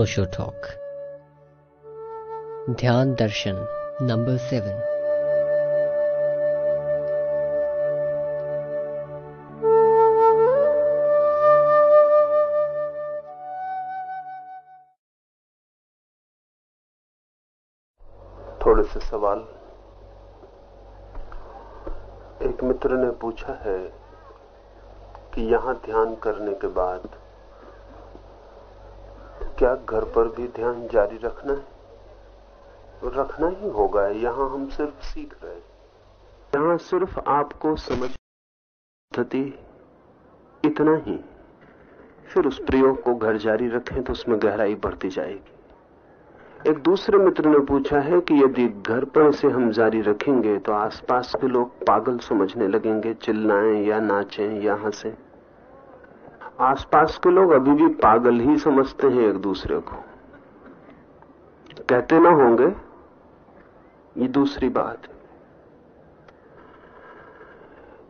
अनोशो talk ध्यान दर्शन number seven थोड़े से सवाल। एक मित्र ने पूछा है कि यहाँ ध्यान करने के बाद क्या घर पर भी ध्यान जारी रखना है? रखना ही होगा, यहाँ हम सिर्फ़ सीख रहे हैं। यहाँ सिर्फ़ आपको समझ पद्धति इतना ही। फिर उस प्रयोग को घर जारी रखें तो उसमें गहराई बढ़ती जाएगी। एक दूसरे मित्र ने पूछा है कि यदि घर पर से हम जारी रखेंगे तो आसपास के लोग पागल समझने लगेंगे, चिल्लाएँ या नाचें या हंसें। आसपास के लोग अभी भी पागल ही समझते हैं एक दूसरे को। कहते ना होंगे, ये दूसरी बात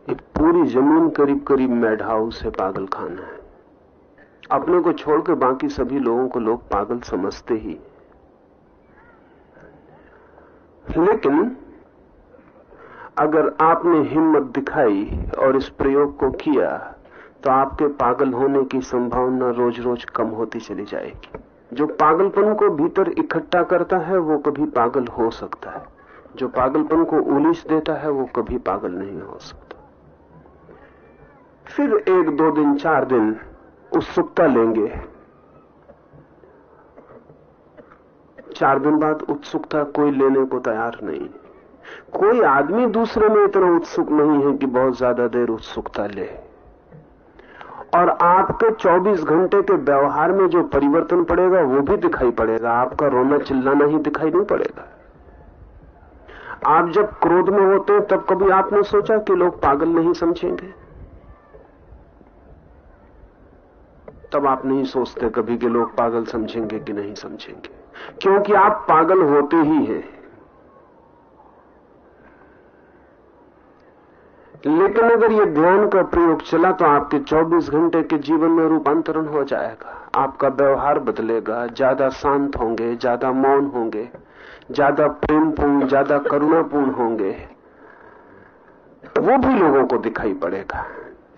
ये पूरी ज़मीन करीब करीब मेड है पागल खाना है। अपने को छोड़कर बाकी सभी लोगों को लोग पागल समझते ही। लेकिन, अगर आपने हिम्मत दिखाई और इस प्रयोग को किया तो आपके पागल होने की संभावना रोज रोज कम होती चली जाएगी। जो पागलपन को भीतर इकट्ठा करता है, वो कभी पागल हो सकता है। जो पागलपन को उलिस देता है, वो कभी पागल नहीं हो सकता। फिर एक दो दिन, चार दिन उत्सुकता लेंगे। चार दिन बाद उत्सुकता कोई लेने को तैयार नहीं। कोई आदमी दूसरे में इतना उत्सुक नहीं है कि बहुत ज़्यादा देर उत्सुकता ले। और आपके 24 घंटे के व्यवहार में जो परिवर्तन पड़ेगा, वो भी दिखाई पड़ेगा। आपका रोना चिल्लाना ही दिखाई नहीं पड़ेगा। आप जब क्रोध में होते हैं, तब कभी आपने सोचा कि लोग पागल नहीं समझेंगे? तब आप नहीं सोचते कभी कि लोग पागल समझेंगे कि नहीं समझेंगे। क्योंकि आप पागल होते ही हैं। लेकिन अगर ये ध्यान का प्रयोग चला तो आपके 24 घंटे के जीवन में रूपांतरण हो जाएगा। आपका व्यवहार बदलेगा, ज़्यादा शांत होंगे, ज़्यादा मौन होंगे, ज़्यादा प्रेमपूर्ण, ज़्यादा करुणापूर्ण होंगे। वो भी लोगों को दिखाई पड़ेगा।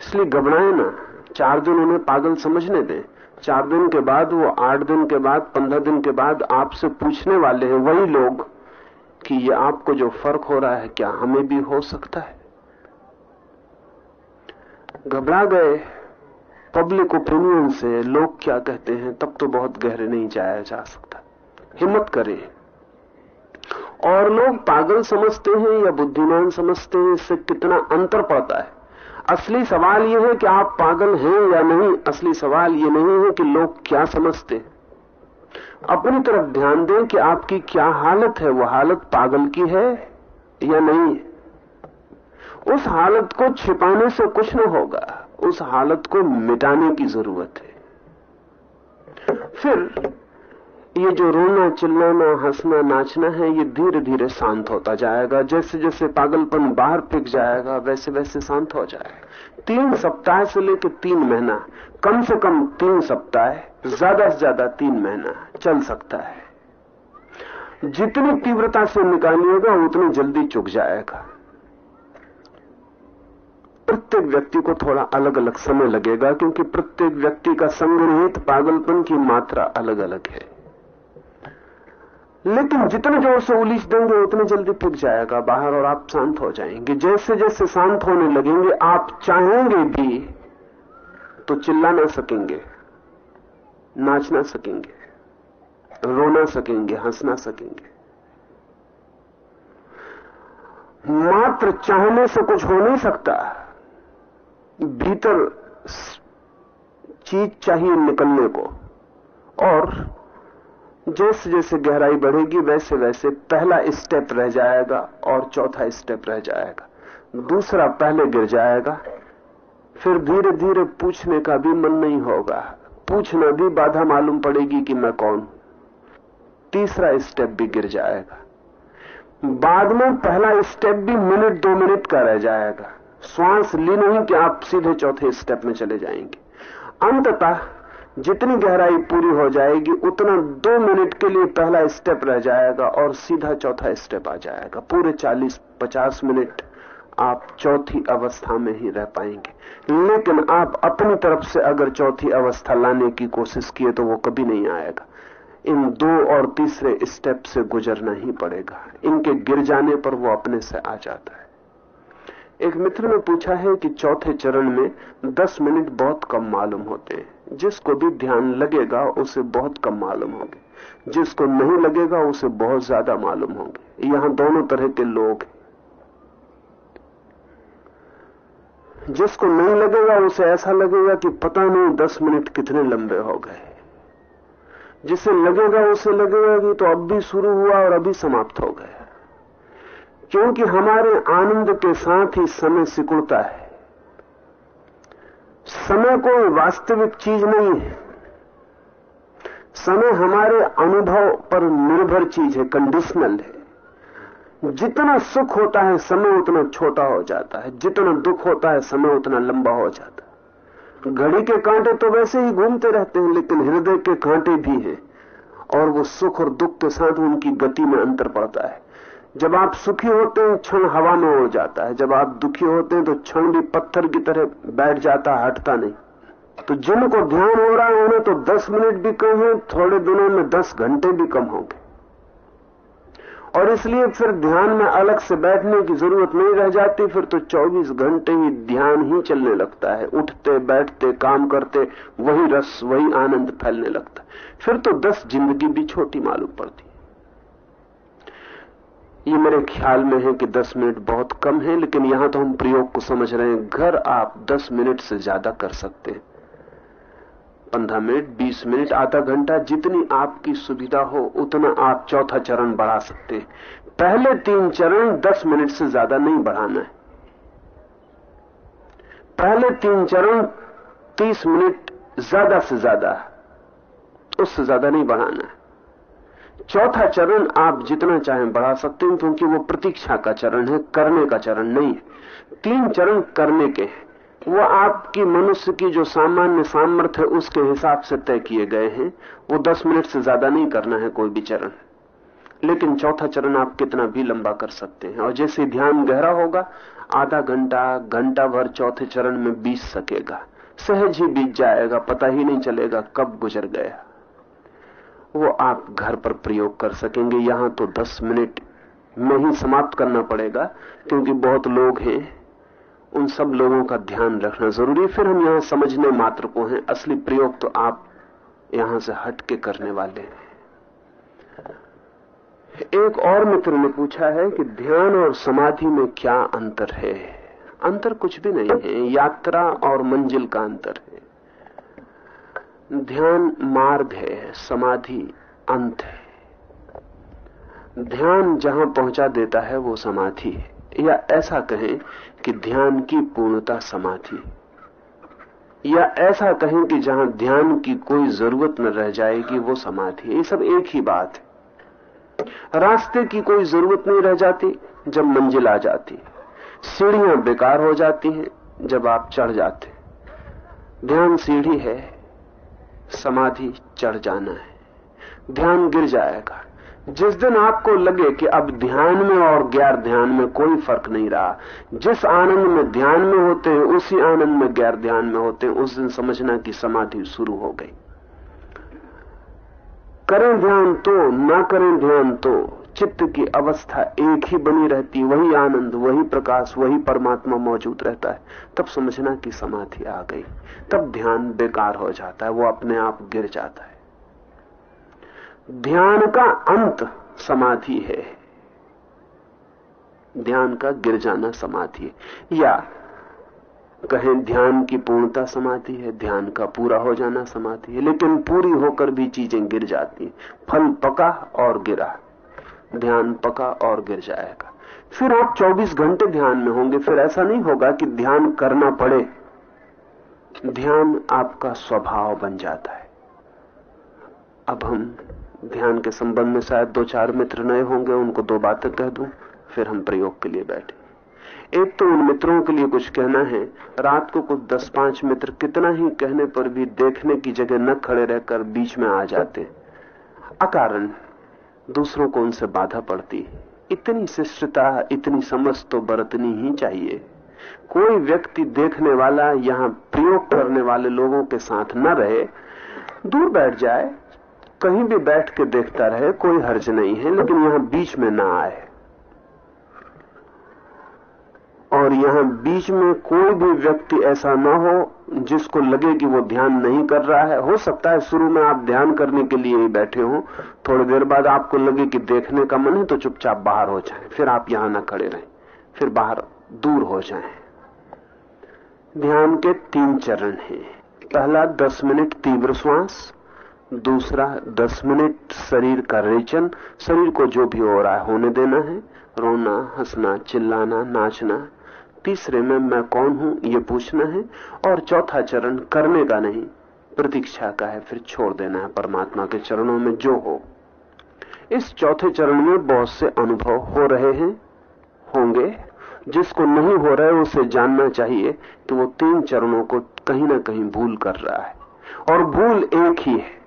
इसलिए घबराए ना। चार दिन उन्हें पागल समझने दें। चार दिन के बाद वो आठ दिन के बाद, पंद्रह दिन के बाद आपसे पूछने वाले हैं, वही लोग, कि ये आपको जो फ़र्क हो रहा है, क्या हमें भी हो सकता है? घबरा गए। पब्लिक ओपिनियन से लोग क्या कहते हैं, तब तो बहुत गहरे नहीं जाया जा सकता। हिम्मत करें। और लोग पागल समझते हैं या बुद्धिमान समझते हैं, इससे कितना अंतर पड़ता है? असली सवाल यह है कि आप पागल हैं या नहीं, असली सवाल यह नहीं है कि लोग क्या समझते हैं। अपनी तरफ़ ध्यान दें कि आपकी क्या हालत है, वो हालत पागल की है या नहीं उस हालत को छिपाने से कुछ न होगा। उस हालत को मिटाने की ज़रूरत है। फिर ये जो रोना, चिल्लाना, हंसना, नाचना है, ये धीरे धीरे शांत होता जाएगा। जैसे जैसे पागलपन बाहर फिक जाएगा वैसे वैसे शांत हो जाएगा। तीन सप्ताह से लेकर तीन महीना, कम से कम तीन सप्ताह, ज़्यादा से ज़्यादा तीन महीना चल सकता है। जितनी तीव्रता से निकालिएगा, उतनी जल्दी चुक जाएगा। प्रत्येक व्यक्ति को थोड़ा अलग अलग समय लगेगा, क्योंकि प्रत्येक व्यक्ति का संग्रहित पागलपन की मात्रा अलग अलग है। लेकिन जितने ज़ोर से उलीस देंगे, उतने जल्दी फिक जाएगा बाहर और आप शांत हो जाएँगे। जैसे जैसे शांत होने लगेंगे, आप चाहेंगे भी तो चिल्ला ना सकेंगे, नाच ना सकेंगे, रो ना सकेंगे, हंस ना सकेंगे। मात्र चाहने से कुछ हो नहीं सकता। भीतर चीज़ चाहिए निकलने को। और जैसे जैसे गहराई बढ़ेगी वैसे वैसे पहला स्टेप रह जाएगा और चौथा स्टेप रह जाएगा। दूसरा पहले गिर जाएगा। फिर धीरे धीरे पूछने का भी मन नहीं होगा। पूछना भी बाधा मालूम पड़ेगी कि मैं कौन। तीसरा स्टेप भी गिर जाएगा। बाद में पहला स्टेप भी मिनट दो मिनट का रह जाएगा। श्वास ली नहीं कि आप सीधे चौथे स्टेप में चले जाएँगे। अंततः जितनी गहराई पूरी हो जाएगी, उतना दो मिनट के लिए पहला स्टेप रह जाएगा और सीधा चौथा स्टेप आ जाएगा। पूरे 40-50 मिनट आप चौथी अवस्था में ही रह पाएँगे। लेकिन आप अपनी तरफ़ से अगर चौथी अवस्था लाने की कोशिश किए तो वो कभी नहीं आएगा। इन दो और तीसरे स्टेप से गुजरना ही पड़ेगा। इनके गिर जाने पर वो अपने से आ जाता है। एक मित्र ने पूछा है कि चौथे चरण में 10 मिनट बहुत कम मालूम होते हैं। जिसको भी ध्यान लगेगा, उसे बहुत कम मालूम होंगे। जिसको नहीं लगेगा, उसे बहुत ज़्यादा मालूम होंगे। यहाँ दोनों तरह के लोग जिसको नहीं लगेगा, उसे ऐसा लगेगा कि पता नहीं दस मिनट कितने लंबे हो गए। जिसे लगेगा, उसे लगेगा कि तो अब भी शुरू हुआ और अभी समाप्त हो गया क्योंकि हमारे आनंद के साथ ही समय सिकुड़ता है। समय कोई वास्तविक चीज़ नहीं है। समय हमारे अनुभव पर निर्भर चीज़ है कंडीशनल है। जितना सुख होता है, समय उतना छोटा हो जाता है। जितना दुख होता है, समय उतना लंबा हो जाता है। घड़ी के कांटे तो वैसे ही घूमते रहते हैं, लेकिन हृदय के कांटे भी हैं। और वो सुख और दुख के साथ उनकी गति में अंतर पड़ता है। जब आप सुखी होते हैं, क्षण हवा में उड़ जाता है। जब आप दुखी होते हैं तो क्षण भी पत्थर की तरह बैठ जाता है हटता नहीं। तो जिनको ध्यान हो रहा है, उन्हें तो 10 मिनट भी कम है, थोड़े दिनों में 10 घंटे भी कम होंगे। और इसलिए फिर ध्यान में अलग से बैठने की ज़रूरत नहीं रह जाती, फिर तो 24 घंटे ही ध्यान ही चलने लगता है। उठते, बैठते, काम करते, वही रस, वही आनंद फैलने लगता है। फिर तो 10 ज़िंदगी भी छोटी मालूम पड़ती ये मेरे ख्याल में है कि 10 मिनट बहुत कम है, लेकिन यहाँ तो हम प्रयोग को समझ रहे हैं। घर आप 10 मिनट से ज़्यादा कर सकते हैं। पंद्रह मिनट, बीस मिनट, आधा घंटा जितनी आपकी सुविधा हो, उतना आप चौथा चरण बढ़ा सकते हैं। पहले तीन चरण दस मिनट से ज़्यादा नहीं बढ़ाना है। पहले तीन चरण तीस मिनट ज़्यादा से ज़्यादा, उससे ज़्यादा नहीं बढ़ाना है। चौथा चरण आप जितना चाहें बढ़ा सकते हैं, क्योंकि वो प्रतीक्षा का चरण है, करने का चरण नहीं है। तीन चरण करने के हैं। वो आपकी मनुष्य की जो सामान्य सामर्थ्य है, उसके हिसाब से तय किए गए हैं। वो दस मिनट से ज़्यादा नहीं करना है कोई भी चरण। लेकिन चौथा चरण आप कितना भी लंबा कर सकते हैं। और जैसे ध्यान गहरा होगा, आधा घंटा घंटा भर चौथे चरण में बीत सकेगा। सहज ही बीत जाएगा, पता ही नहीं चलेगा कब गुजर गया। वो आप घर पर प्रयोग कर सकेंगे। यहाँ तो 10 मिनट में ही समाप्त करना पड़ेगा, क्योंकि बहुत लोग हैं। उन सब लोगों का ध्यान रखना ज़रूरी फिर हम यहाँ समझने मात्र को हैं। असली प्रयोग तो आप यहाँ से हट के करने वाले हैं। एक और मित्र ने पूछा है कि ध्यान और समाधि में क्या अंतर है? अंतर कुछ भी नहीं है। यात्रा और मंजिल का अंतर है। ध्यान मार्ग है, समाधि अंत है। ध्यान जहाँ पहुँचा देता है, वो समाधि है। या ऐसा कहें कि ध्यान की पूर्णता समाधि या ऐसा कहें कि जहाँ ध्यान की कोई ज़रूरत न रह जाएगी, वो समाधि ये सब एक ही बात है। रास्ते की कोई ज़रूरत नहीं रह जाती, जब मंजिल आ जाती सीढ़ियाँ बेकार हो जाती हैं, जब आप चढ़ जाते ध्यान सीढ़ी है समाधि चढ़ जाना है। ध्यान गिर जाएगा। जिस दिन आपको लगे कि अब ध्यान में और गैर ध्यान में कोई फ़र्क नहीं रहा, जिस आनंद में ध्यान में होते हैं, उसी आनंद में गैर ध्यान में होते हैं। उस दिन समझना कि समाधि शुरू हो गई। करें ध्यान तो ना करें ध्यान तो। चित्त की अवस्था एक ही बनी रहती, वही आनंद, वही प्रकाश, वही परमात्मा मौजूद रहता है। तब समझना कि समाधि आ गई। तब ध्यान बेकार हो जाता है, वो अपने आप गिर जाता है। ध्यान का अंत समाधि है। ध्यान का गिर जाना समाधि है। या कहें ध्यान की पूर्णता समाधि है, ध्यान का पूरा हो जाना समाधि है, लेकिन पूरी होकर भी चीज़ें गिर जाती फल पका और गिरा। ध्यान पका और गिर जाएगा। फिर आप 24 घंटे ध्यान में होंगे, फिर ऐसा नहीं होगा कि ध्यान करना पड़े। ध्यान आपका स्वभाव बन जाता है। अब हम ध्यान के संबंध में शायद दो चार मित्र नए होंगे, उनको दो बातें कह दूँ, फिर हम प्रयोग के लिए बैठे। एक तो उन मित्रों के लिए कुछ कहना है। रात को कुछ दस पाँच मित्र कितना ही कहने पर भी देखने की जगह न खड़े रहकर बीच में आ जाते। अकारण दूसरों को उनसे बाधा पड़ती इतनी शिष्टता, इतनी समझ तो बरतनी ही चाहिए। कोई व्यक्ति देखने वाला, यहाँ प्रयोग करने वाले लोगों के साथ न रहे, दूर बैठ जाए, कहीं भी बैठ के देखता रहे, कोई हर्ज नहीं है, लेकिन यहाँ बीच में ना आए। और यहाँ बीच में कोई भी व्यक्ति ऐसा ना हो जिसको लगे कि वो ध्यान नहीं कर रहा है, हो सकता है शुरू में आप ध्यान करने के लिए ही बैठे हो, थोड़ी देर बाद आपको लगे कि देखने का मन है तो चुपचाप बाहर हो जाए, फिर आप यहाँ ना खड़े रहें, फिर बाहर दूर हो जाए। ध्यान के तीन चरण हैं। पहला, दस मिनट तीव्र श्वास, दूसरा, दस मिनट शरीर का रेचन, शरीर को जो भी हो रहा है होने देना है, रोना, हंसना, चिल्लाना, नाचना तीसरे में मैं कौन हूँ, ये पूछना है, और चौथा चरण करने का नहीं, प्रतीक्षा का है, फिर छोड़ देना है परमात्मा के चरणों में जो हो। इस चौथे चरण में बहुत से अनुभव हो रहे हैं, होंगे, जिसको नहीं हो रहे उसे जानना चाहिए कि वो तीन चरणों को कहीं ना कहीं भूल कर रहा है। और भूल एक ही है।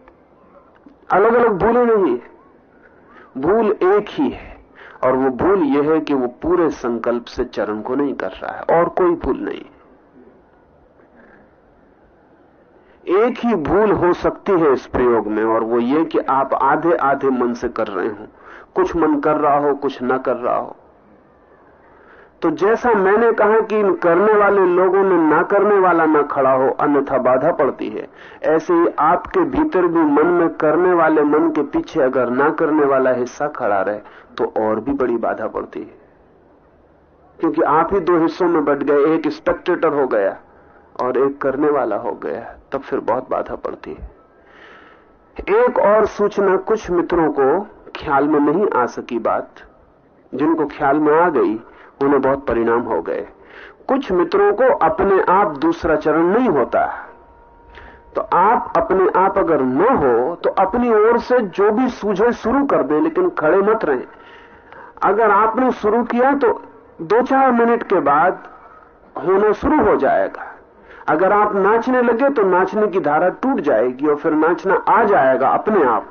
अलग अलग भूलें नहीं है। भूल एक ही है। और वो भूल यह है कि वो पूरे संकल्प से चरण को नहीं कर रहा है, और कोई भूल नहीं। एक ही भूल हो सकती है इस प्रयोग में, और वो ये कि आप आधे आधे मन से कर रहे हो। कुछ मन कर रहा हो, कुछ ना कर रहा हो। तो जैसा मैंने कहा कि इन करने वाले लोगों में ना करने वाला ना खड़ा हो, अन्यथा बाधा पड़ती है। ऐसे ही आपके भीतर भी मन में करने वाले मन के पीछे अगर ना करने वाला हिस्सा खड़ा रहे तो और भी बड़ी बाधा पड़ती है। क्योंकि आप ही दो हिस्सों में बट गए, एक स्पेक्टेटर हो गया और एक करने वाला हो गया, तब फिर बहुत बाधा पड़ती है। एक और सूचना कुछ मित्रों को ख्याल में नहीं आ सकी बात, जिनको ख्याल में आ गई उन्हें बहुत परिणाम हो गए। कुछ मित्रों को अपने आप दूसरा चरण नहीं होता। तो आप अपने आप अगर न हो तो अपनी ओर से जो भी सूझे शुरू कर दें, लेकिन खड़े मत रहें। अगर आपने शुरू किया तो दो चार मिनट के बाद होना शुरू हो जाएगा। अगर आप नाचने लगे तो नाचने की धारा टूट जाएगी और फिर नाचना आ जाएगा अपने आप।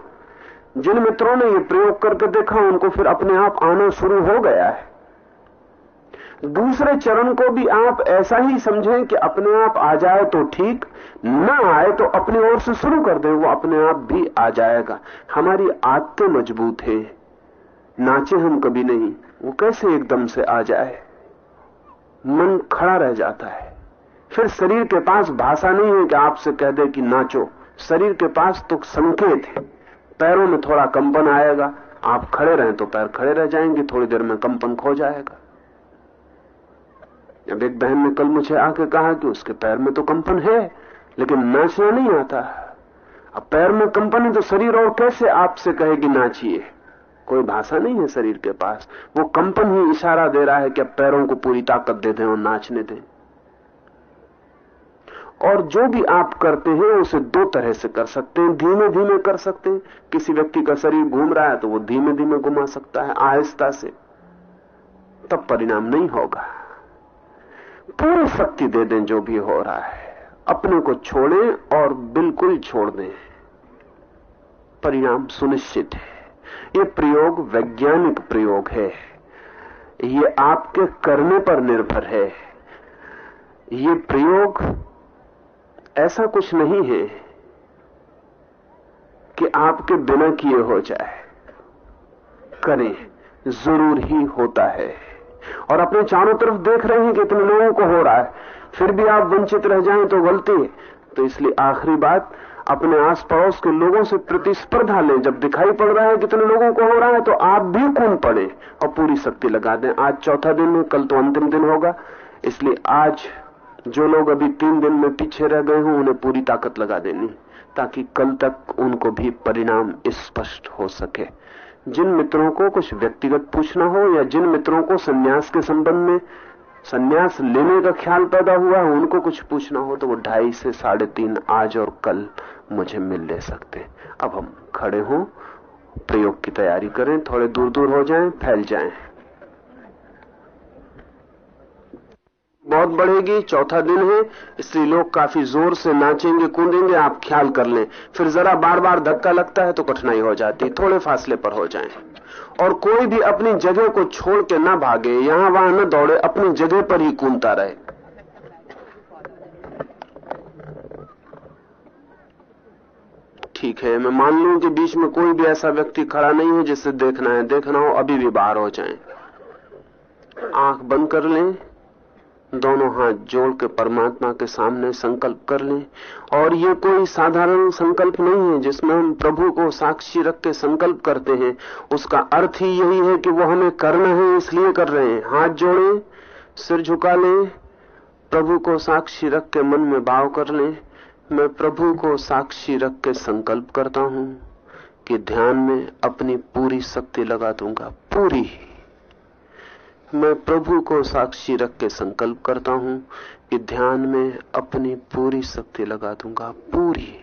जिन मित्रों ने ये प्रयोग करके देखा, उनको फिर अपने आप आना शुरू हो गया है। दूसरे चरण को भी आप ऐसा ही समझें कि अपने आप आ जाए तो ठीक, न आए तो अपनी ओर से शुरू कर दें, वो अपने आप भी आ जाएगा। हमारी आदतें मज़बूत है। नाचे हम कभी नहीं, वो कैसे एकदम से आ जाए? मन खड़ा रह जाता है। फिर शरीर के पास भाषा नहीं है कि आपसे कह दे कि नाचो। शरीर के पास तो संकेत है। पैरों में थोड़ा कंपन आएगा, आप खड़े रहें तो पैर खड़े रह जाएँगे, थोड़ी देर में कंपन खो जाएगा। जब एक बहन ने कल मुझे आके कहा कि उसके पैर में तो कंपन है, लेकिन नाचना नहीं आता। अब पैर में कंपन है तो शरीर और कैसे आपसे कहेगी नाचिए? कोई भाषा नहीं है शरीर के पास। वो कंपन ही इशारा दे रहा है कि पैरों को पूरी ताकत दे दें और नाचने दें। और जो भी आप करते हैं, उसे दो तरह से कर सकते हैं। धीमे धीमे कर सकते हैं। किसी व्यक्ति का शरीर घूम रहा है तो वो धीमे धीमे घुमा सकता है, आहिस्ता से। तब परिणाम नहीं होगा। पूरी शक्ति दे दें जो भी हो रहा है। अपने को छोड़ें और बिल्कुल छोड़ दें। परिणाम सुनिश्चित है। ये प्रयोग वैज्ञानिक प्रयोग है। ये आपके करने पर निर्भर है। ये प्रयोग ऐसा कुछ नहीं है कि आपके बिना किए हो जाए। करें, ज़रूर ही होता है। और अपने चारों तरफ़ देख रहे हैं कि इतने लोगों को हो रहा है। फिर भी आप वंचित रह जाएँ तो गलती है। तो इसलिए आखिरी बात, अपने आस पड़ोस के लोगों से प्रतिस्पर्धा लें। जब दिखाई पड़ रहा है कितने लोगों को हो रहा है तो आप भी कून पड़े और पूरी शक्ति लगा दें। आज चौथा दिन है, कल तो अंतिम दिन होगा। इसलिए आज जो लोग अभी तीन दिन में पीछे रह गए हों, उन्हें पूरी ताकत लगा देनी, ताकि कल तक उनको भी परिणाम स्पष्ट हो सके। जिन मित्रों को कुछ व्यक्तिगत पूछना हो या जिन मित्रों को सन्यास के संबंध में सन्यास लेने का ख्याल पैदा हुआ है, उनको कुछ पूछना हो तो वो ढाई से साढ़े तीन आज और कल मुझे मिल ले सकते अब हम खड़े हों, प्रयोग की तैयारी करें, थोड़े दूर दूर हो जाएँ, फैल जाएँ। बहुत बढ़ेगी, चौथा दिन है। इसलिए लोग काफ़ी ज़ोर से नाचेंगे, कूदेंगे, आप ख्याल कर लें। फिर जरा बार बार धक्का लगता है तो कठिनाई हो जाती थोड़े फासले पर हो जाए। और कोई भी अपनी जगह को छोड़ के ना भागे, यहाँ वहाँ न दौड़े, अपनी जगह पर ही कूदता रहे। ठीक है, मैं मान लू कि बीच में कोई भी ऐसा व्यक्ति खड़ा नहीं है जिसे देखना है। देखना हो, अभी भी बाहर हो जाए। आँख बंद कर लें। दोनों हाथ जोड़ के परमात्मा के सामने संकल्प कर लें। और ये कोई साधारण संकल्प नहीं है जिसमें हम प्रभु को साक्षी रख के संकल्प करते हैं। उसका अर्थ ही यही है कि वो हमें करना है इसलिए कर रहे हैं। हाथ जोड़ें, सिर झुका लें, प्रभु को साक्षी रख के मन में भाव कर लें। मैं प्रभु को साक्षी रख के संकल्प करता हूँ कि ध्यान में अपनी पूरी शक्ति लगा दूँगा, पूरी। मैं प्रभु को साक्षी रख के संकल्प करता हूँ कि ध्यान में अपनी पूरी शक्ति लगा दूँगा, पूरी।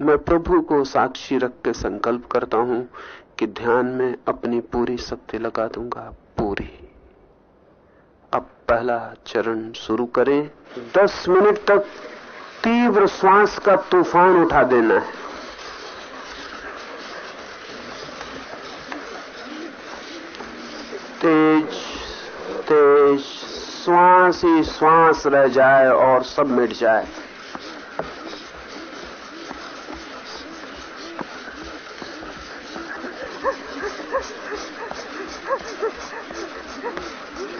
मैं प्रभु को साक्षी रख के संकल्प करता हूँ कि ध्यान में अपनी पूरी शक्ति लगा दूँगा, पूरी। अब पहला चरण शुरू करें। दस मिनट तक तीव्र श्वास का तूफ़ान उठा देना है। तेज तेज, श्वास ही श्वास रह जाए और सब मिट जाए।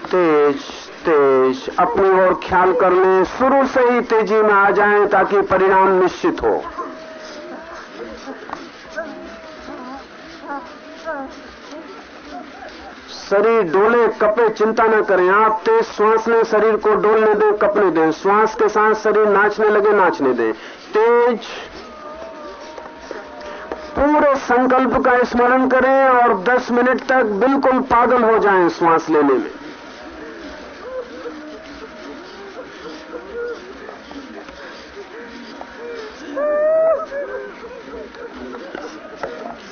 तेज तेज, अपनी ओर ख्याल कर लें, शुरू से ही तेज़ी में आ जाएँ ताकि परिणाम निश्चित हो। शरीर डोले, कपे, चिंता न करें। आप तेज श्वास में शरीर को डोलने दें, कपने दें। श्वास के साथ शरीर नाचने लगे, नाचने दें। तेज, पूरे संकल्प का स्मरण करें और 10 मिनट तक बिल्कुल पागल हो जाएँ श्वास लेने में।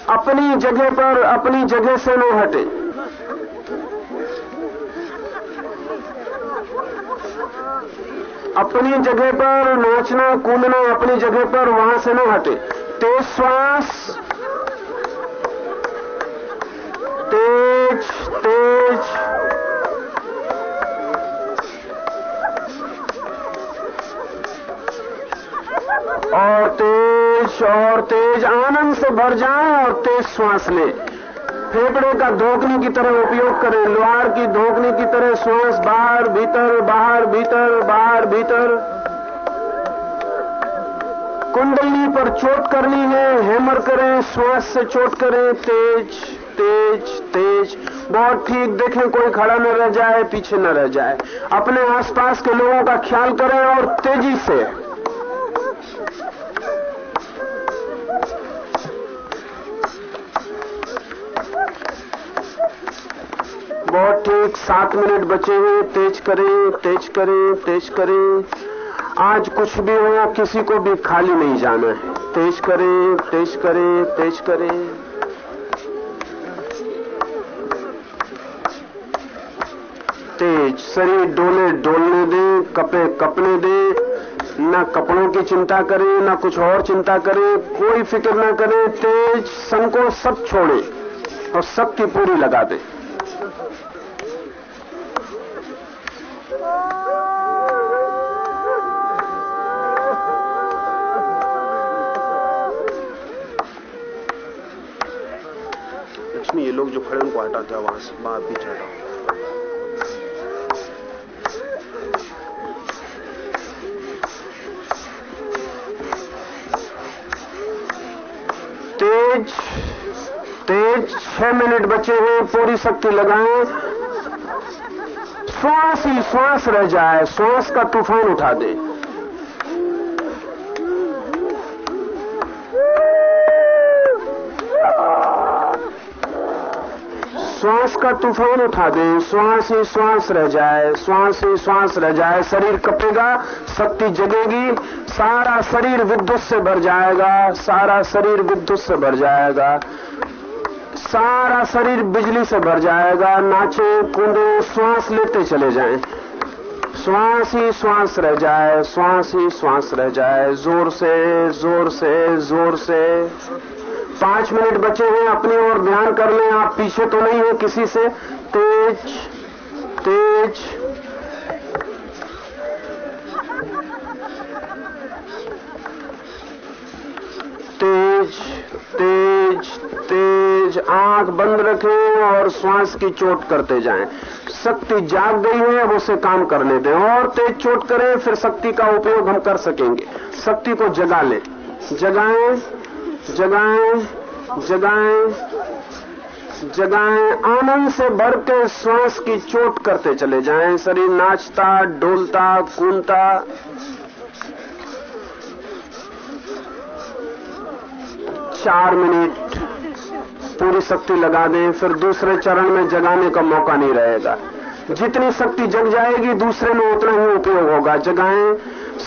अपनी जगह पर, अपनी जगह से न हटे। अपनी जगह पर नाचना, कूदना, अपनी जगह पर वहाँ से न हटे। तेज श्वास। तेज तेज। और तेज और तेज, आनंद से भर जाए और तेज श्वास लें। फेफड़े का धोखने की तरह उपयोग करें। लोहार की धोकने की तरह श्वास बाहर, भीतर बाहर भीतर बाहर, भीतर। कुंडली पर चोट करनी है, हैमर करें, श्वास से चोट करें। तेज तेज तेज। बहुत ठीक देखें, कोई खड़ा न रह जाए, पीछे न रह जाए। अपने आसपास के लोगों का ख्याल करें और तेज़ी से। बहुत ठीक, सात मिनट बचे हुए, तेज करें तेज करें तेज करें। आज कुछ भी हो, किसी को भी खाली नहीं जाना है। तेज करें तेज करें तेज करें। तेज, शरीर डोले डोलने दें कपड़े कपने दें। न कपड़ों की चिंता करें, न कुछ और चिंता करें। कोई फ़िक्र न करें, तेज संकोच सब छोड़ें और शक्ति पूरी लगा दें। लक्ष्मी ये लोग जो खड़े उनको हटाते हैं वहाँ से वहाँ पीछे हटाओ तेज तेज छह मिनट बचे हुए, पूरी शक्ति लगाएँ। श्वास ही श्वास रह जाए, श्वास का तूफ़ान उठा दे। श्वास का तूफ़ान उठा दे, श्वास ही श्वास रह जाए, श्वास ही श्वास रह जाए, शरीर कपेगा, शक्ति जगेगी, सारा शरीर विद्युत से भर जाएगा, सारा शरीर विद्युत से भर जाएगा, सारा शरीर बिजली से भर जाएगा, नाचे, कूदे, श्वास लेते चले जाएँ। श्वास ही श्वास रह जाए, श्वास ही श्वास रह जाए, ज़ोर से ज़ोर से ज़ोर से। पाँच मिनट बचे हैं, अपनी और ध्यान कर लें, आप पीछे तो नहीं हो किसी से। तेज तेज। तेज तेज तेज। आँख बंद रखें और श्वास की चोट करते जाएँ। शक्ति जाग गई है, अब उसे काम करने दें। और तेज चोट करें, फिर शक्ति का उपयोग हम कर सकेंगे। शक्ति को जगा लें। जगाएँ। जगाएँ जगाएँ जगाएँ, आनंद से भर के श्वास की चोट करते चले जाएँ। शरीर नाचता, डोलता, कूदता। चार मिनट पूरी शक्ति लगा दें, फिर दूसरे चरण में जगाने का मौका नहीं रहेगा। जितनी शक्ति जग जाएगी, दूसरे में उतना ही उपयोग होगा। जगाएँ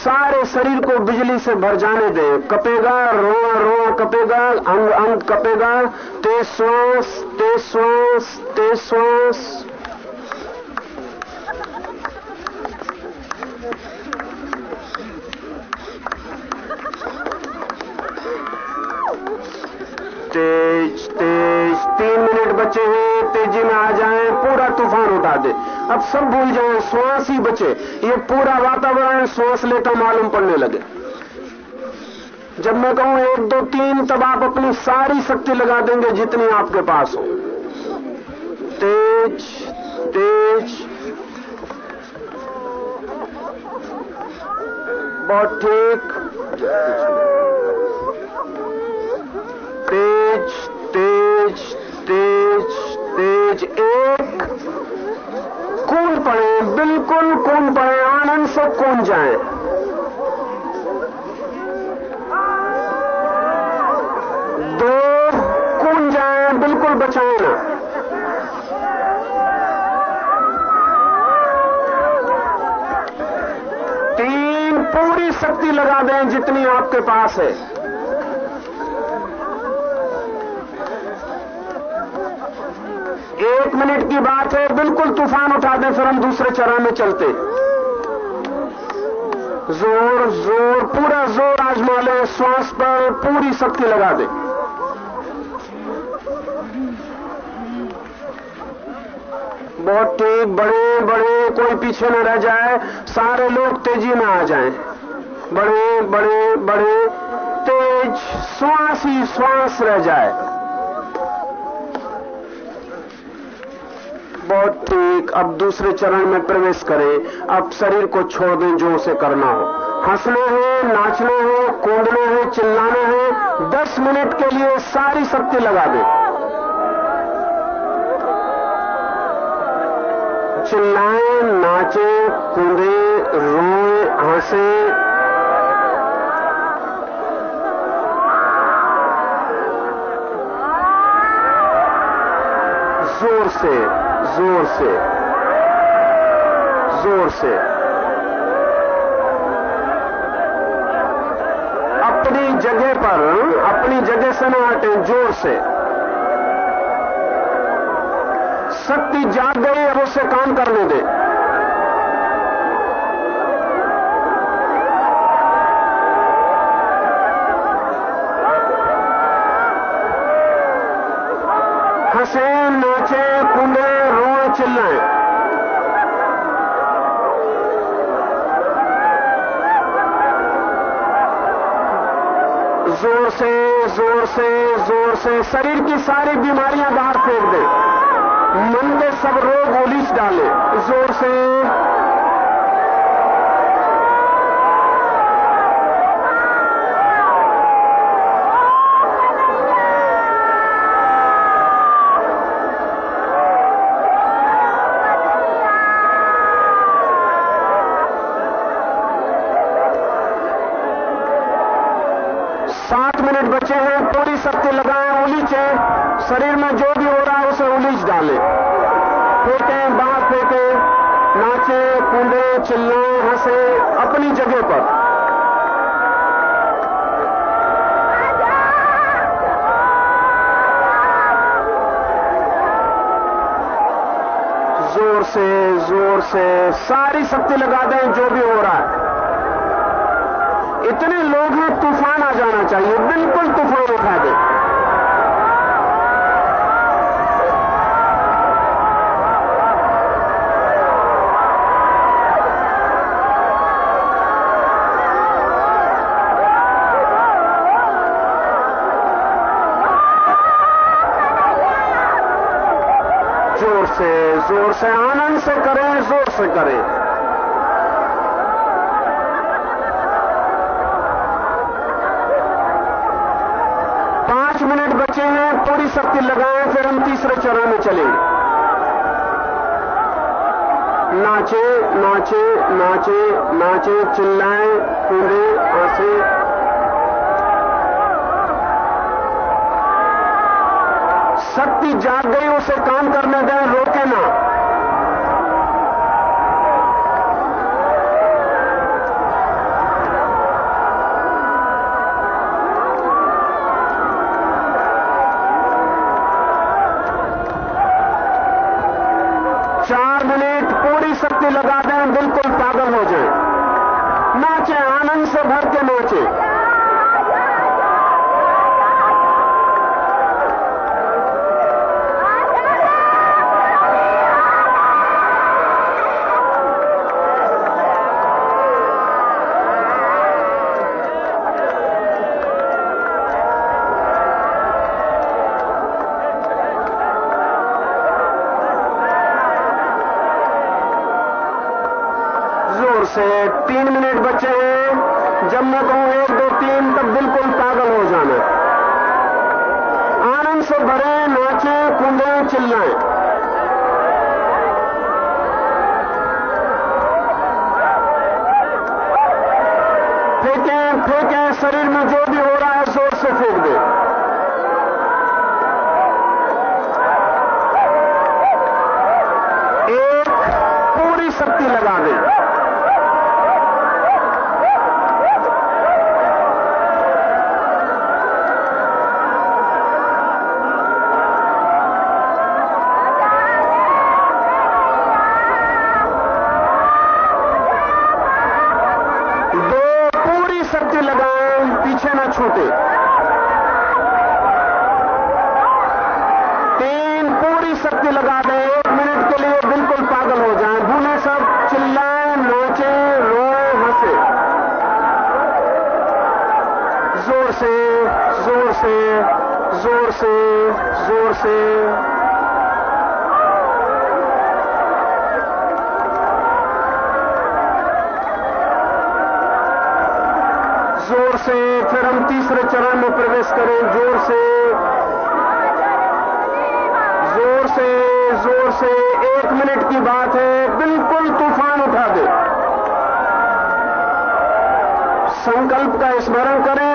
सारे शरीर को बिजली से भर जाने दें। कपेगा, रोआ रोआ, कपेगा, अंग अंग कपेगा। तेज श्वास तेज श्वास तेज श्वास। अब सब भूल जाए श्वास ही बचे। ये पूरा वातावरण श्वास लेता मालूम पड़ने लगे। जब मैं कहूँ, एक, दो, तीन, तब आप अपनी सारी शक्ति लगा देंगे जितनी आपके पास हो। तेज तेज। बहुत ठीक। बिल्कुल कूद पड़े आनंद से कूद जाए। दो कूद जाएँ, बिल्कुल बचाएँ ना। तीन पूरी शक्ति लगा दें जितनी आपके पास है। एक मिनट की बात है, बिल्कुल तूफ़ान उठा दें, फिर हम दूसरे चरण में चलते। ज़ोर ज़ोर, पूरा ज़ोर आजमा लें श्वास पर पूरी शक्ति लगा दें। बहुत ठीक बड़े बड़े, कोई पीछे न रह जाए, सारे लोग तेज़ी में आ जाएँ। बड़े बड़े बड़े, तेज श्वास ही श्वास रह जाए। बहुत ठीक अब दूसरे चरण में प्रवेश करें। अब शरीर को छोड़ दें जो उसे करना हो। हंसना है, नाचना है, कूदना है, चिल्लाना है, दस मिनट के लिए सारी शक्ति लगा दें। चिल्लाएँ, नाचे, कूदे, रोए, हंसे। ज़ोर से। ज़ोर से ज़ोर से। अपनी जगह पर, अपनी जगह से न हटे, ज़ोर से। शक्ति जाग गई, अब उससे काम करने दे। हंसे नाचे कुंदे रोए चिल्लाए ज़ोर से ज़ोर से ज़ोर से, शरीर की सारी बीमारियाँ बाहर फेंक दे। मन के सब रोग उलीस डाले। ज़ोर से शरीर में जो भी हो रहा है, उसे उलीच डालें। फेंके बाहर फेंके, नाचे, कूदे, चिल्लाए, हंसे, अपनी जगह पर। ज़ोर से ज़ोर से, सारी शक्ति लगा दें, जो भी हो रहा है। इतने लोग हैं, तूफ़ान आ जाना चाहिए, बिल्कुल तूफ़ान उठा दे। से, ज़ोर से, आनंद से करें, ज़ोर से करें। पाँच मिनट बचे हैं, पूरी शक्ति लगाएँ, फिर हम तीसरे चरण में चलेंगे नाचे नाचे नाचे नाचे, चिल्लाएँ, कूदे हंसे शक्ति जाग गई उसे काम करने दें रोके ना। कूदे चिल्लाएँ फेंकें फेंकें शरीर में जो भी हो रहा है, ज़ोर से फेंक दें। एक पूरी शक्ति लगा दो।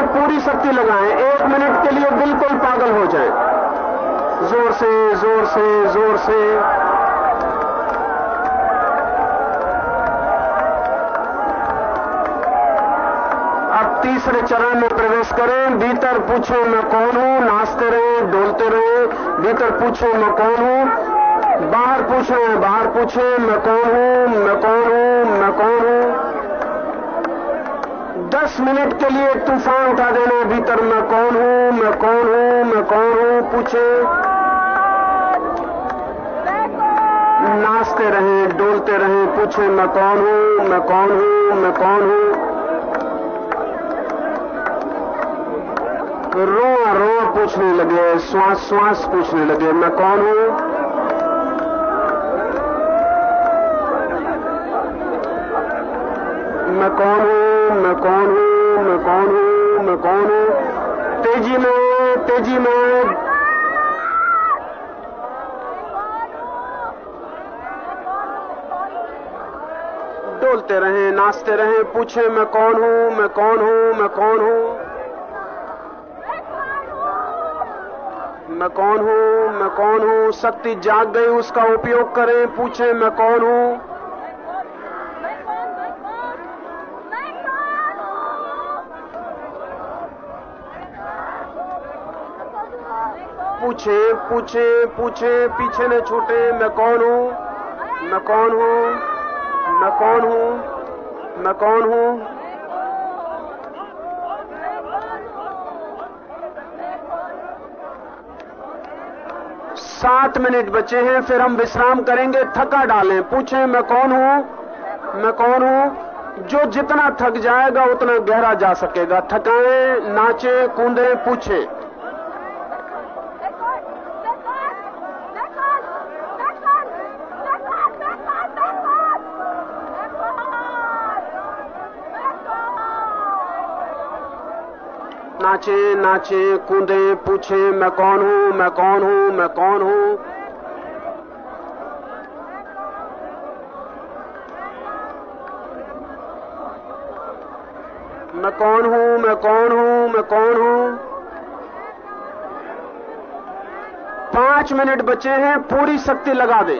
करें पूरी शक्ति लगाएँ, एक मिनट के लिए बिल्कुल पागल हो जाएँ। ज़ोर से ज़ोर से ज़ोर से। अब तीसरे चरण में प्रवेश करें, भीतर पूछो मैं कौन हूँ, नाचते रहे, डोलते रहे, भीतर पूछो मैं कौन हूँ, बाहर पूछे बाहर पूछे मैं कौन हूँ, मैं कौन हूँ, मैं कौन हूँ। दस मिनट के लिए तूफ़ान उठा देना भीतर मैं कौन हूँ, मैं कौन हूँ, मैं कौन हूँ, पूछे। नाचते रहे, डोलते रहे, पूछे मैं कौन हूँ, मैं कौन हूँ, मैं कौन हूँ। रोआ रोआ पूछने लगे, श्वास श्वास पूछने लगे, मैं कौन हूँ? मैं कौन हूँ? मैं कौन हूँ? मैं कौन हूँ? मैं कौन हूँ? तेज़ी में तेज़ी में। डोलते रहे, नाचते रहे, पूछे, मैं कौन हूँ? मैं कौन हूँ? मैं कौन हूँ? मैं कौन हूँ? मैं कौन हूँ? शक्ति जाग गई, उसका उपयोग करें, पूछे, मैं कौन हूँ? पूछे पूछे पूछे, पीछे न छूटे, मैं कौन हूँ? मैं कौन हूँ? मैं कौन हूँ? मैं कौन हूँ? सात मिनट बचे हैं, फिर हम विश्राम करेंगे, थका डालें, पूछें, मैं कौन हूँ? मैं कौन हूँ? जो जितना थक जाएगा, उतना गहरा जा सकेगा। थकाएँ, नाचे, कूदे, पूछें। नाचे नाचे, कूदे, पूछे, मैं कौन हूँ, मैं कौन हूँ, मैं कौन हूँ? मैं कौन हूँ, मैं कौन हूँ, मैं कौन हूँ? पाँच मिनट बचे हैं, पूरी शक्ति लगा दे।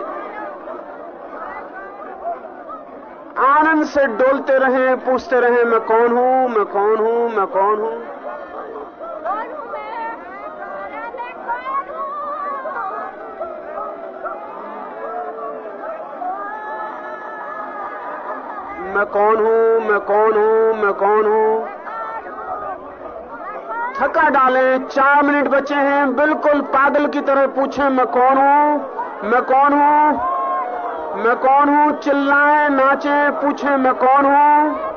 आनंद से डोलते रहे, पूछते रहे, मैं कौन हूँ, मैं कौन हूँ, मैं कौन हूँ? मैं कौन हूँ, मैं कौन हूँ, मैं कौन हूँ? थका डालें, चार मिनट बचे हैं, बिल्कुल पागल की तरह पूछें, मैं कौन हूँ? मैं कौन हूँ? मैं कौन हूँ? चिल्लाएँ, नाचें, पूछें, मैं कौन हूँ?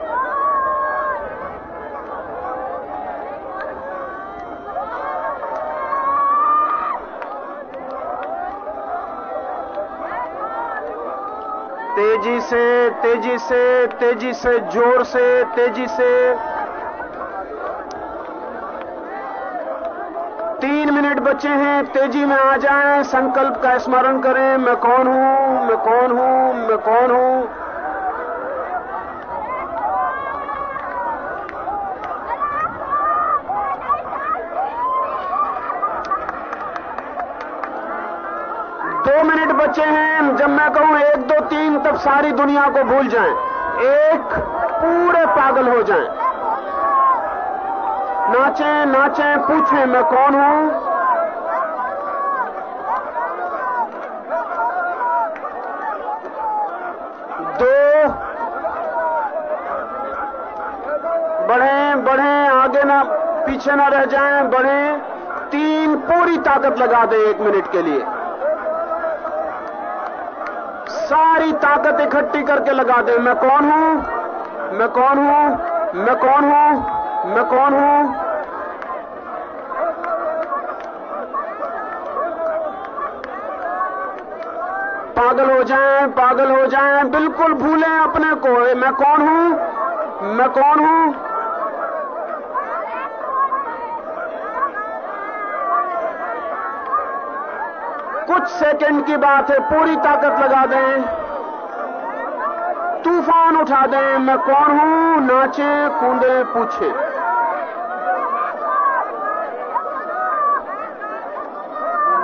तेज़ी से तेज़ी से तेज़ी से, ज़ोर से, तेज़ी से। तीन मिनट बचे हैं, तेज़ी में आ जाएँ, संकल्प का स्मरण करें, मैं कौन हूँ, मैं कौन हूँ, मैं कौन हूँ? दो मिनट बचे हैं, जब मैं कहूँ तब सारी दुनिया को भूल जाएँ, एक पूरे पागल हो जाएँ। नाचें नाचें, पूछें, मैं कौन हूँ? दो बढ़ें बढ़ें, आगे ना, पीछे ना रह जाएँ, बढ़ें। तीन पूरी ताकत लगा दें एक मिनट के लिए। सारी ताकत इकट्ठी करके लगा दे। मैं कौन हूँ? मैं कौन हूँ? मैं कौन हूँ? मैं कौन हूँ? पागल हो जाएँ, पागल हो जाएँ, बिल्कुल भूलें अपने को। मैं कौन हूँ? मैं कौन हूँ? कुछ सेकंड की बात है, पूरी ताकत लगा दें। तूफ़ान उठा दें, मैं कौन हूँ? नाचे, कूदे, पूछे।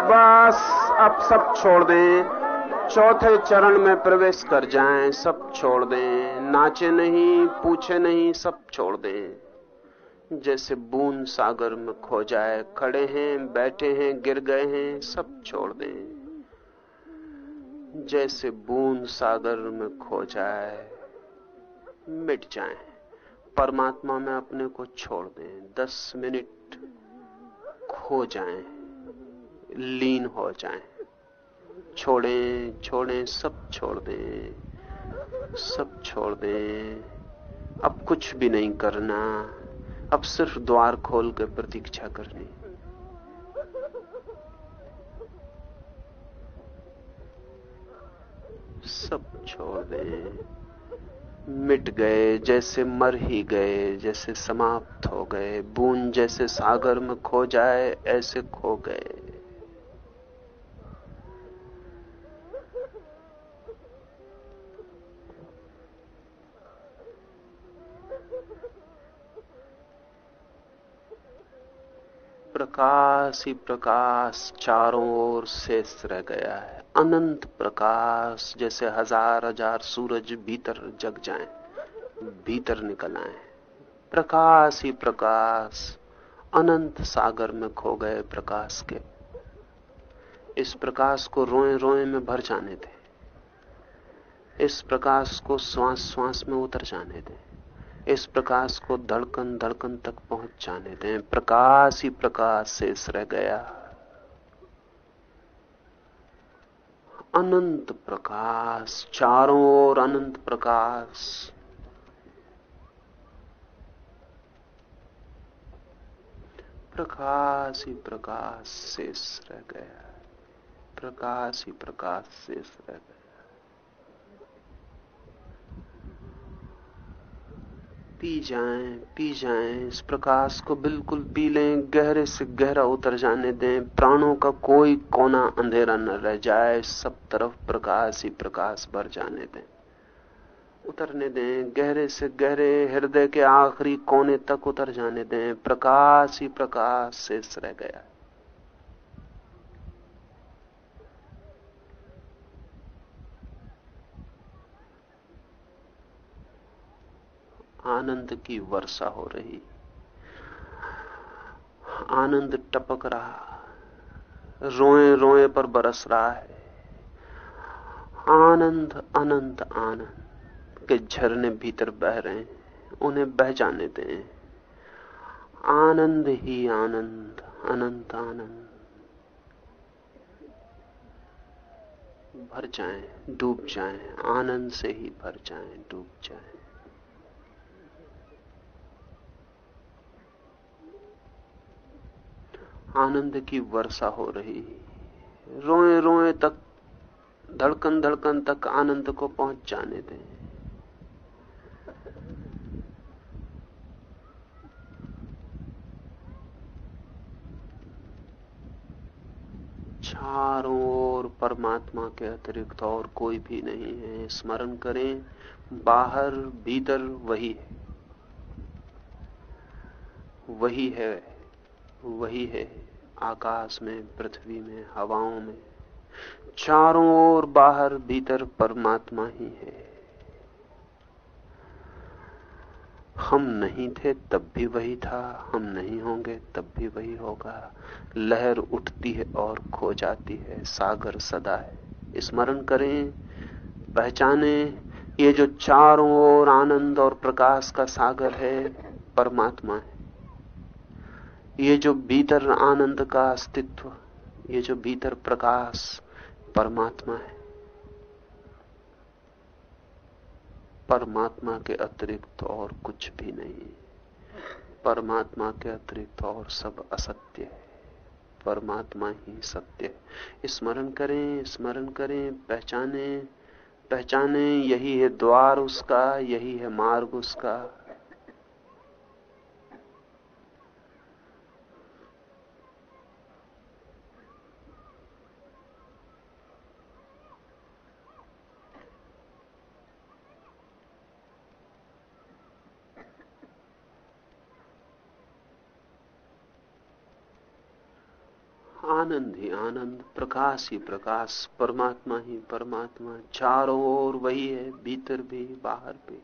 बस, अब सब छोड़ दें। चौथे चरण में प्रवेश कर जाएँ, सब छोड़ दें। नाचे नहीं, पूछे नहीं, सब छोड़ दें। जैसे बूंद सागर में खो जाए खड़े हैं बैठे हैं गिर गए हैं सब छोड़ दें। जैसे बूंद सागर में खो जाए मिट जाए। परमात्मा में अपने को छोड़ दें। दस मिनट खो जाएँ, लीन हो जाएँ, छोड़ें छोड़ें सब छोड़ दें सब छोड़ दें। अब कुछ भी नहीं करना। अब सिर्फ़ द्वार खोल कर प्रतीक्षा करनी। सब छोड़ दें। मिट गए जैसे मर ही गए, जैसे समाप्त हो गए। बूंद जैसे सागर में खो जाए, ऐसे खो गए। प्रकाश ही प्रकाश चारों ओर शेष रह गया है। अनंत प्रकाश जैसे हज़ार हज़ार सूरज भीतर जग जाएँ, भीतर निकल आए। प्रकाश ही प्रकाश अनंत सागर में खो गए प्रकाश के। इस प्रकाश को रोए रोए में भर जाने थे। इस प्रकाश को श्वास श्वास में उतर जाने दें इस प्रकाश को धड़कन धड़कन तक पहुँच जाने दें। प्रकाश ही प्रकाश शेष रह गया। अनंत प्रकाश, चारों ओर अनंत प्रकाश। प्रकाश ही प्रकाश शेष रह गया। प्रकाश ही प्रकाश शेष रह गया। पी जाएँ पी जाएँ। इस प्रकाश को बिल्कुल पी लें, गहरे से गहरा उतर जाने दें। प्राणों का कोई कोना अंधेरा न रह जाए। सब तरफ़ प्रकाश ही प्रकाश भर जाने दें। उतरने दें, गहरे से गहरे हृदय के आखिरी कोने तक उतर जाने दें। प्रकाश ही प्रकाश शेष रह गया। आनंद की वर्षा हो रही। आनंद टपक रहा। रोए रोए पर बरस रहा है। आनंद अनंत आनंद के झरने भीतर बह रहे हैं। उन्हें बह जाने दें। आनंद ही आनंद अनंत आनंद। भर जाएँ, डूब जाएँ, आनंद से ही भर जाएँ, डूब जाएँ। आनंद की वर्षा हो रही रोए रोए तक, धड़कन धड़कन तक आनंद को पहुँच जाने दें। चारों ओर परमात्मा के अतिरिक्त और कोई भी नहीं है। स्मरण करें, बाहर, भीतर वही है। वही है वही है। आकाश में, पृथ्वी में, हवाओं में। चारों ओर बाहर, भीतर परमात्मा ही है। हम नहीं थे, तब भी वही था। हम नहीं होंगे, तब भी वही होगा। लहर उठती है और खो जाती है। सागर सदा है। स्मरण करें, पहचाने, ये जो चारों ओर आनंद और प्रकाश का सागर है, परमात्मा है। ये जो भीतर आनंद का अस्तित्व, ये जो भीतर प्रकाश परमात्मा है, परमात्मा के अतिरिक्त और कुछ भी नहीं। परमात्मा के अतिरिक्त और सब असत्य है। परमात्मा ही सत्य है। स्मरण करें स्मरण करें, पहचाने पहचाने, यही है द्वार उसका, यही है मार्ग उसका। आनंद प्रकाश ही प्रकाश परमात्मा ही परमात्मा चारों ओर वही है भीतर भी बाहर भी।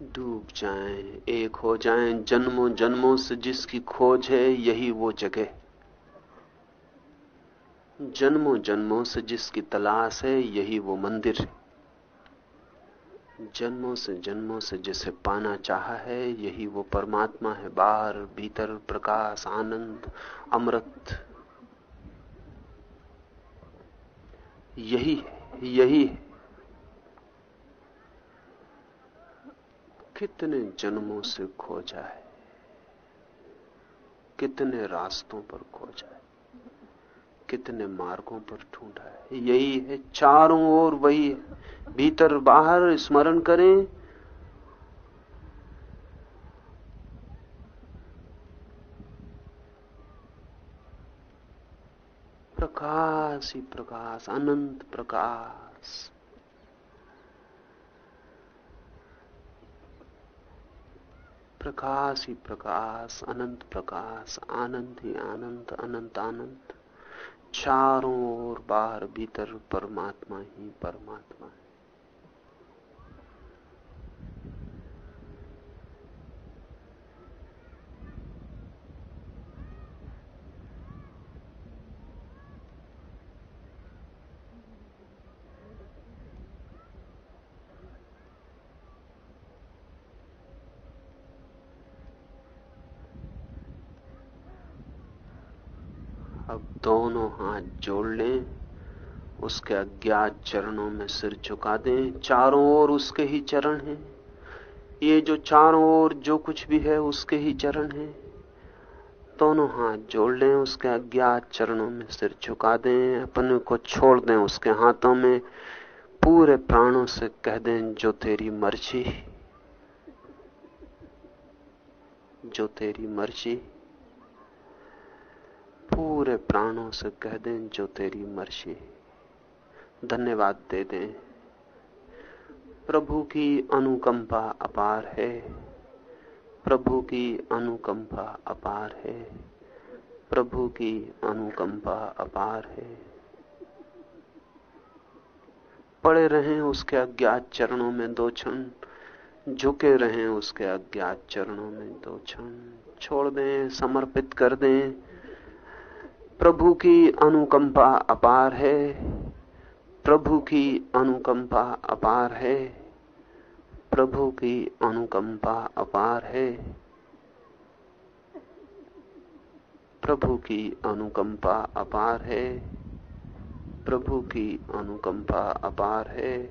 डूब जाएँ, एक हो जाएँ, जन्मों जन्मों से जिसकी खोज है यही वो जगह। जन्मों जन्मों से जिसकी तलाश है, यही वो मंदिर जन्मों से जन्मों से जिसे पाना चाहा है, यही वो परमात्मा है। बाहर, भीतर प्रकाश, आनंद, अमृत। यही यही कितने जन्मों से खोजा है, कितने रास्तों पर खोजा है। कितने मार्गों पर ढूंढा है। यही है, चारों ओर वही है। भीतर बाहर स्मरण करें। प्रकाश ही प्रकाश, अनंत प्रकाश। प्रकाश ही प्रकाश, अनंत प्रकाश, आनंद ही आनंद, अनंत आनंद। चारों ओर बाहर भीतर परमात्मा ही परमात्मा है। अब दोनों हाथ जोड़ लें, उसके अज्ञात चरणों में सिर झुका दें। चारों ओर उसके ही चरण हैं। ये जो चारों ओर जो कुछ भी है, उसके ही चरण हैं। दोनों हाथ जोड़ लें, उसके अज्ञात चरणों में सिर झुका दें। अपने को छोड़ दें, उसके हाथों में पूरे प्राणों से कह दें, जो तेरी मर्ज़ी, जो तेरी मर्ज़ी। पूरे प्राणों से कह दें जो तेरी मर्ज़ी धन्यवाद दे दें। प्रभु की अनुकंपा अपार है। प्रभु की अनुकंपा अपार है। प्रभु की अनुकंपा अपार है। पड़े रहें उसके अज्ञात चरणों में दो क्षण। झुके रहें उसके अज्ञात चरणों में दो क्षण। छोड़ दें, समर्पित कर दें। प्रभु की अनुकंपा अपार है। प्रभु की अनुकंपा अपार है। प्रभु की अनुकंपा अपार है। प्रभु की अनुकंपा अपार है। प्रभु की अनुकंपा अपार है।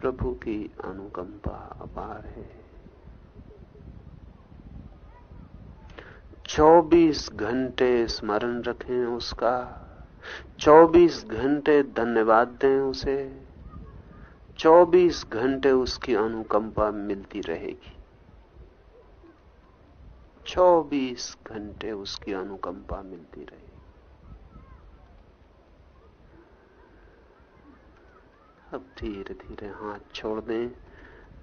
प्रभु की अनुकंपा अपार है। चौबीस घंटे स्मरण रखें उसका, चौबीस घंटे धन्यवाद दें उसे 24 घंटे उसकी अनुकंपा मिलती रहेगी। 24 घंटे उसकी अनुकंपा मिलती रहेगी। अब धीरे धीरे हाथ छोड़ दें,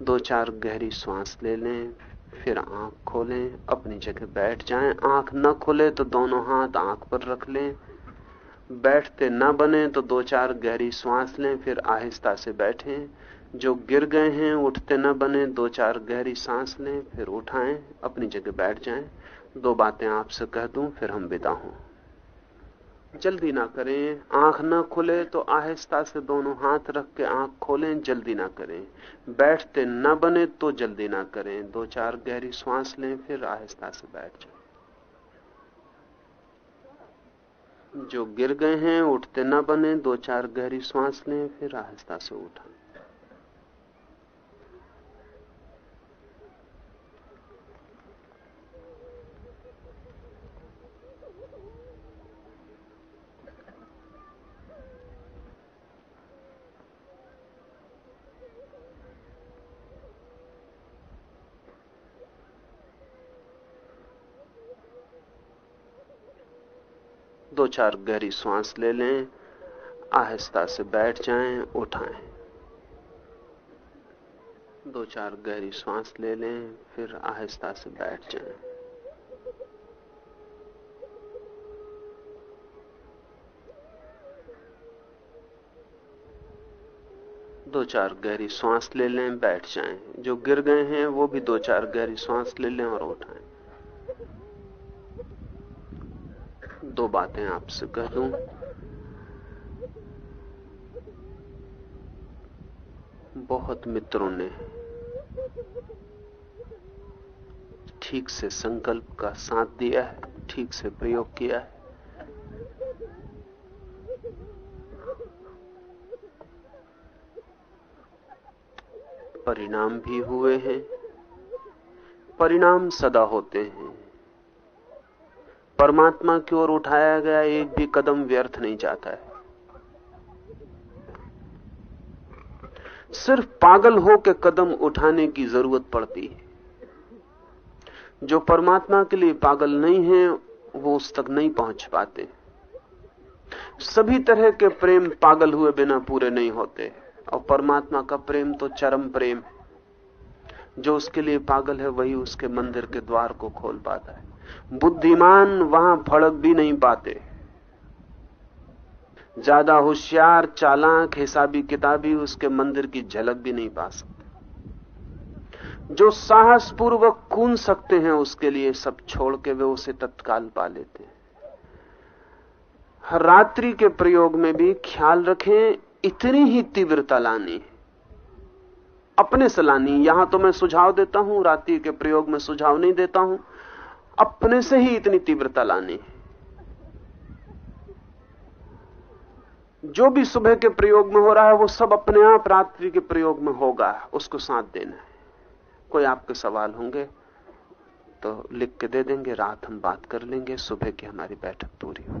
दो चार गहरी सांस ले लें। फिर आँख खोलें, अपनी जगह बैठ जाएँ। आँख न खोले तो दोनों हाथ आँख पर रख लें। बैठते न बने तो दो चार गहरी श्वास लें, फिर आहिस्ता से बैठें। जो गिर गए हैं, उठते न बने, दो चार गहरी सांस लें, फिर उठाएँ, अपनी जगह बैठ जाएँ। दो बातें आपसे कह दूँ, फिर हम विदा हों। जल्दी ना करें। आँख ना खुले तो आहिस्ता से दोनों हाथ रख के आँख खोलें, जल्दी ना करें। बैठते न बने तो जल्दी ना करें। दो चार गहरी श्वास लें, फिर आहिस्ता से बैठ जाए। जो गिर गए हैं, उठते न बने, दो चार गहरी सांस लें, फिर आहिस्ता से उठा दो चार गहरी सांस ले लें, आहिस्ता से बैठ जाएँ, उठाएँ। दो चार गहरी सांस ले लें, फिर आहिस्ता से बैठ जाएँ। दो चार गहरी सांस ले लें, बैठ जाएँ। जो गिर गए हैं, वो भी दो चार गहरी सांस ले लें और उठाएँ। दो बातें आपसे कह दूँ। बहुत मित्रों ने ठीक से संकल्प का साथ दिया है, ठीक से प्रयोग किया है। परिणाम भी हुए हैं, परिणाम सदा होते हैं। परमात्मा की ओर उठाया गया एक भी कदम व्यर्थ नहीं जाता है। सिर्फ़ पागल हो के कदम उठाने की ज़रूरत पड़ती है। जो परमात्मा के लिए पागल नहीं है, वो उस तक नहीं पहुँच पाते। सभी तरह के प्रेम पागल हुए बिना पूरे नहीं होते। और परमात्मा का प्रेम तो चरम प्रेम है। जो उसके लिए पागल है, वही उसके मंदिर के द्वार को खोल पाता है। बुद्धिमान वहाँ फड़क भी नहीं पाते। ज़्यादा होशियार, चालाक, हिसाबी किताबी उसके मंदिर की झलक भी नहीं पा सकते। जो साहस पूर्वक कून सकते हैं, उसके लिए सब छोड़ के वे उसे तत्काल पा लेते हैं। रात्रि के प्रयोग में भी ख्याल रखें, इतनी ही तीव्रता लानी अपने से लानी यहाँ तो मैं सुझाव देता हूँ रात्रि के प्रयोग में सुझाव नहीं देता हूँ। अपने से ही इतनी तीव्रता लानी। जो भी सुबह के प्रयोग में हो रहा है, वो सब अपने आप रात्रि के प्रयोग में होगा, उसको साथ देना है। कोई आपके सवाल होंगे तो लिख के दे देंगे, रात हम बात कर लेंगे, सुबह की हमारी बैठक पूरी हुई